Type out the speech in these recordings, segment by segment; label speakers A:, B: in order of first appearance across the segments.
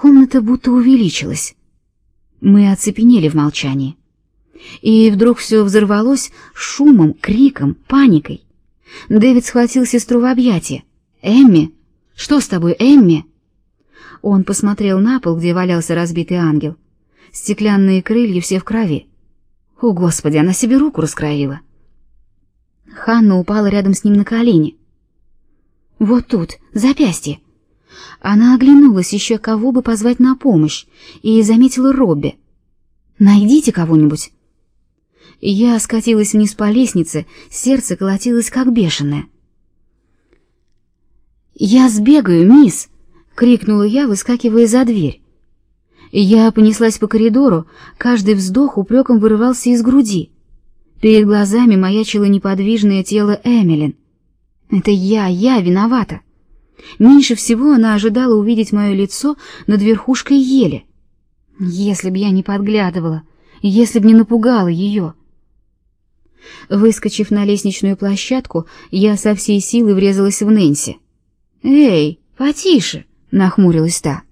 A: Комната будто увеличилась. Мы оцепенели в молчании. И вдруг все взорвалось шумом, криком, паникой. Дэвид схватил сестру в объятия. «Эмми! Что с тобой, Эмми?» Он посмотрел на пол, где валялся разбитый ангел. Стеклянные крылья все в крови. О, Господи, она себе руку раскроила. Ханна упала рядом с ним на колени. Вот тут, запястье. Она оглянулась еще кого бы позвать на помощь и заметила Робби. Найдите кого-нибудь. Я скатилась вниз по лестнице, сердце колотилось как бешеное. Я сбегаю, мисс, крикнула я, выскакивая за дверь. Я понеслась по коридору, каждый вздох упреком вырывался из груди. Перед глазами маячило неподвижное тело Эмилин. Это я, я виновата. Меньше всего она ожидала увидеть мое лицо над верхушкой ели. Если б я не подглядывала, если б не напугала ее. Выскочив на лестничную площадку, я со всей силы врезалась в Нэнси. "Эй, потише", нахмурилась та.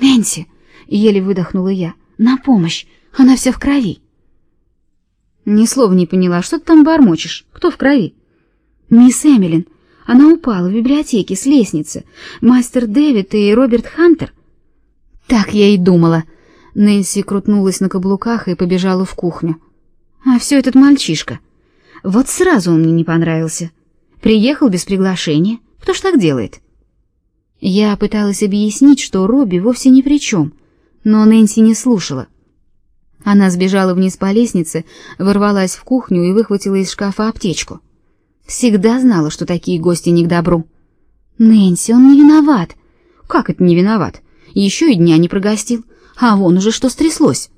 A: "Нэнси", еле выдохнула я. "На помощь, она вся в крови". Ни слова не поняла, что ты там бормочешь? Кто в крови? Мисс Эмилин. Она упала в библиотеке с лестницы. Мастер Дэвид и Роберт Хантер. Так я и думала. Нэнси крутнулась на каблуках и побежала в кухню. А все этот мальчишка. Вот сразу он мне не понравился. Приехал без приглашения. Кто ж так делает? Я пыталась объяснить, что Робби вовсе ни при чем, но Нэнси не слушала. Она сбежала вниз по лестнице, ворвалась в кухню и выхватила из шкафа аптечку. Всегда знала, что такие гости не к добру. Нэнси, он не виноват. Как это не виноват? Еще и дня не прогостил, а вон уже что стряслось.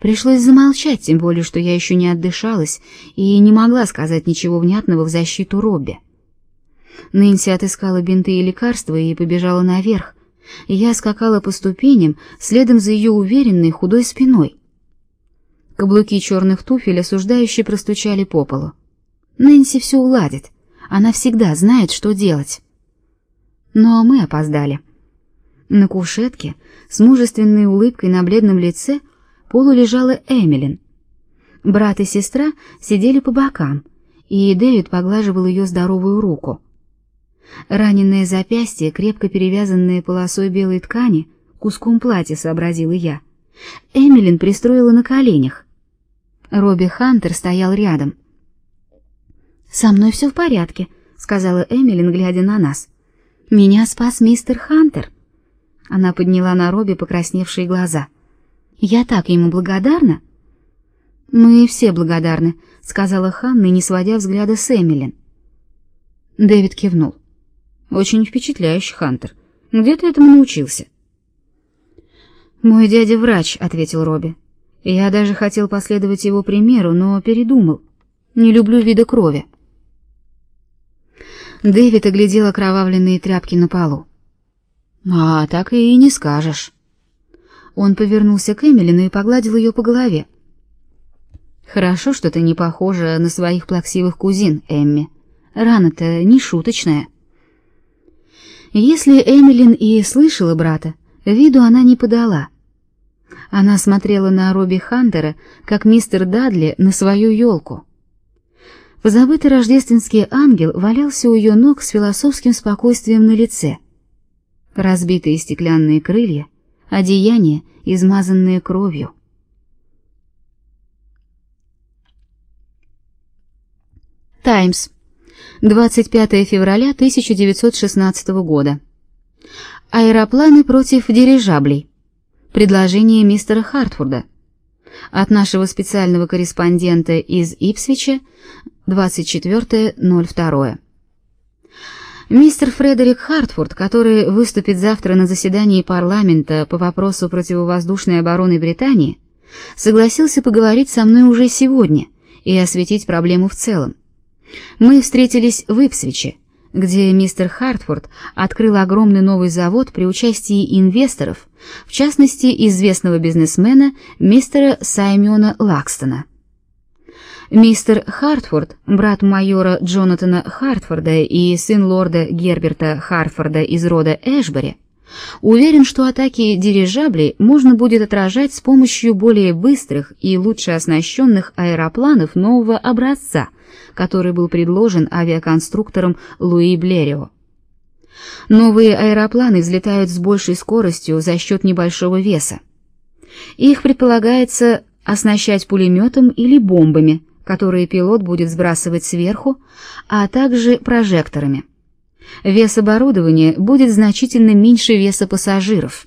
A: Пришлось замолчать, тем более, что я еще не отдышалась и не могла сказать ничего внятного в защиту Робби. Нэнси отыскала бинты и лекарства и побежала наверх, я скакала по ступеням, следом за ее уверенной худой спиной. Каблуки черных туфель осуждающе простучали по полу. Нэнси все уладит. Она всегда знает, что делать. Но мы опоздали. На кушетке с мужественной улыбкой на бледном лице полулежала Эмилин. Брат и сестра сидели по бокам, и Дэвид поглаживал ее здоровую руку. Раненое запястье, крепко перевязанное полосой белой ткани, куском платья, сообразила я. Эмилин пристроила на коленях. Робби Хантер стоял рядом. «Со мной все в порядке», — сказала Эмилин, глядя на нас. «Меня спас мистер Хантер». Она подняла на Робби покрасневшие глаза. «Я так ему благодарна». «Мы все благодарны», — сказала Ханна, не сводя взгляда с Эмилин. Дэвид кивнул. Очень впечатляющий, Хантер. Где ты этому научился? Мой дядя врач, ответил Робби. Я даже хотел последовать его примеру, но передумал. Не люблю вида крови. Дэвид оглядел окровавленные тряпки на полу. А, так и не скажешь. Он повернулся к Эмилину и погладил ее по голове. Хорошо, что ты не похожа на своих плаксивых кузин, Эмми. Рана-то не шуточная. Если Эмилин и слышала брата, виду она не подала. Она смотрела на Робби Хантера, как мистер Дадли на свою елку. Позабытый рождественский ангел валялся у ее ног с философским спокойствием на лице. Разбитые стеклянные крылья, одеяние, измазанное кровью. Таймс. 25 февраля 1916 года. Аэропланы против дирижаблей. Предложение мистера Хартфорда. От нашего специального корреспондента из Ипсвича 24.02. Мистер Фредерик Хартфорд, который выступит завтра на заседании парламента по вопросу противовоздушной обороны Британии, согласился поговорить со мной уже сегодня и осветить проблему в целом. Мы встретились в Ипсвиче, где мистер Хартфорд открыл огромный новый завод при участии инвесторов, в частности, известного бизнесмена мистера Саймона Лакстона. Мистер Хартфорд, брат майора Джонатана Хартфорда и сын лорда Герберта Хартфорда из рода Эшбери, Уверен, что атаки дирижаблей можно будет отражать с помощью более быстрых и лучше оснащенных аэропланов нового образца, который был предложен авиаконструктором Луи Блерио. Новые аэропланы взлетают с большей скоростью за счет небольшого веса. Их предполагается оснащать пулеметом или бомбами, которые пилот будет сбрасывать сверху, а также прожекторами. Вес оборудования будет значительно меньше веса пассажиров.